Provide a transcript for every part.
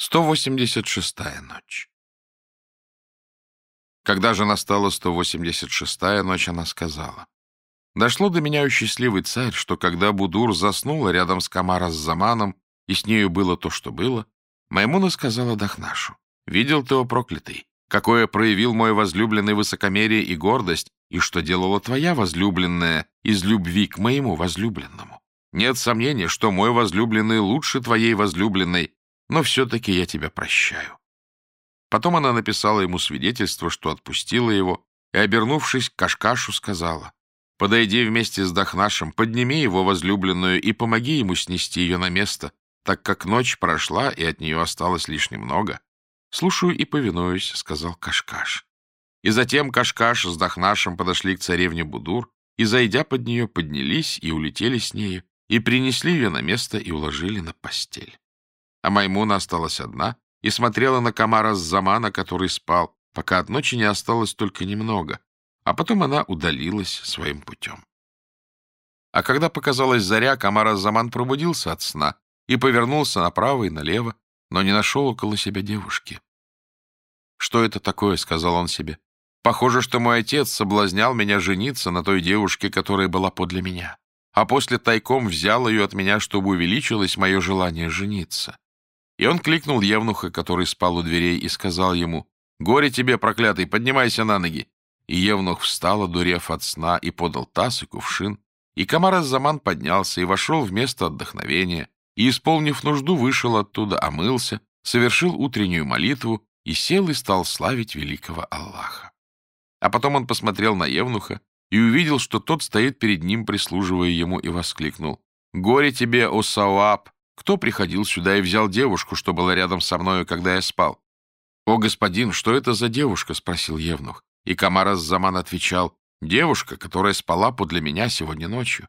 186-я ночь. Когда же настала 186-я ночь, она сказала. Дошло до меня, у счастливый царь, что когда Будур заснула рядом с Камара с Заманом, и с нею было то, что было, Маймуна сказала Дахнашу. «Видел ты, о проклятый, какое проявил мой возлюбленный высокомерие и гордость, и что делала твоя возлюбленная из любви к моему возлюбленному. Нет сомнения, что мой возлюбленный лучше твоей возлюбленной, но все-таки я тебя прощаю. Потом она написала ему свидетельство, что отпустила его, и, обернувшись к Кашкашу, сказала, «Подойди вместе с Дахнашем, подними его возлюбленную и помоги ему снести ее на место, так как ночь прошла, и от нее осталось лишь немного». «Слушаю и повинуюсь», — сказал Кашкаш. И затем Кашкаш с Дахнашем подошли к царевне Будур, и, зайдя под нее, поднялись и улетели с нею, и принесли ее на место и уложили на постель а Маймуна осталась одна и смотрела на комара с замана, который спал, пока от ночи не осталось только немного, а потом она удалилась своим путем. А когда показалась заря, комар заман пробудился от сна и повернулся направо и налево, но не нашел около себя девушки. «Что это такое?» — сказал он себе. «Похоже, что мой отец соблазнял меня жениться на той девушке, которая была подле меня, а после тайком взял ее от меня, чтобы увеличилось мое желание жениться. И он кликнул Евнуха, который спал у дверей, и сказал ему, «Горе тебе, проклятый, поднимайся на ноги!» И Евнух встал, одурев от сна, и подал таз и кувшин. И Камар Заман поднялся и вошел в место отдохновения, и, исполнив нужду, вышел оттуда, омылся, совершил утреннюю молитву и сел и стал славить великого Аллаха. А потом он посмотрел на Евнуха и увидел, что тот стоит перед ним, прислуживая ему, и воскликнул, «Горе тебе, о Сауаб! Кто приходил сюда и взял девушку, что была рядом со мною, когда я спал? — О, господин, что это за девушка? — спросил Евнух. И Камар Заман отвечал, — девушка, которая спала подле меня сегодня ночью.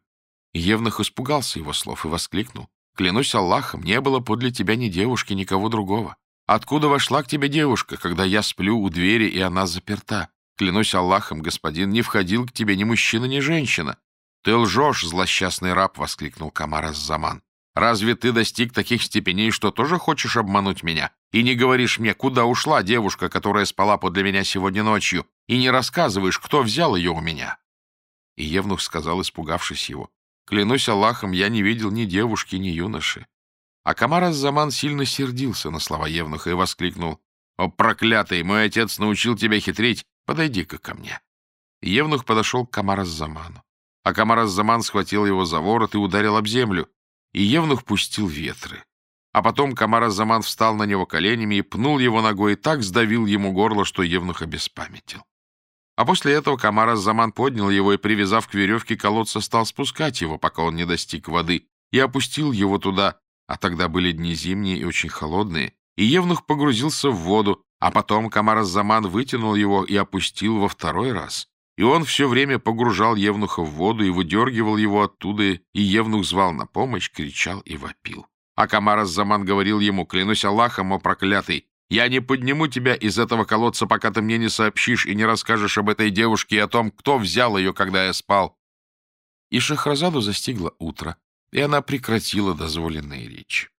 И Евнух испугался его слов и воскликнул. — Клянусь Аллахом, не было подле тебя ни девушки, никого другого. Откуда вошла к тебе девушка, когда я сплю у двери, и она заперта? Клянусь Аллахом, господин, не входил к тебе ни мужчина, ни женщина. — Ты лжешь, злосчастный раб! — воскликнул Камар Заман. Разве ты достиг таких степеней, что тоже хочешь обмануть меня? И не говоришь мне, куда ушла девушка, которая спала подле меня сегодня ночью, и не рассказываешь, кто взял ее у меня?» И Евнух сказал, испугавшись его, «Клянусь Аллахом, я не видел ни девушки, ни юноши». А Камар Заман сильно сердился на слова Евнуха и воскликнул, «О, проклятый, мой отец научил тебя хитрить, подойди-ка ко мне». Евнух подошел к Камар Заману. А Камар Заман схватил его за ворот и ударил об землю, и Евнух пустил ветры. А потом Камар Заман встал на него коленями и пнул его ногой и так сдавил ему горло, что Евнух обеспамятил. А после этого Камар Заман поднял его и, привязав к веревке колодца, стал спускать его, пока он не достиг воды, и опустил его туда, а тогда были дни зимние и очень холодные, и Евнух погрузился в воду, а потом Камар Заман вытянул его и опустил во второй раз. И он все время погружал Евнуха в воду и выдергивал его оттуда, и Евнух звал на помощь, кричал и вопил. А Камар Заман говорил ему, клянусь Аллахом, о проклятый, я не подниму тебя из этого колодца, пока ты мне не сообщишь и не расскажешь об этой девушке и о том, кто взял ее, когда я спал. И Шахразаду застигло утро, и она прекратила дозволенные речи.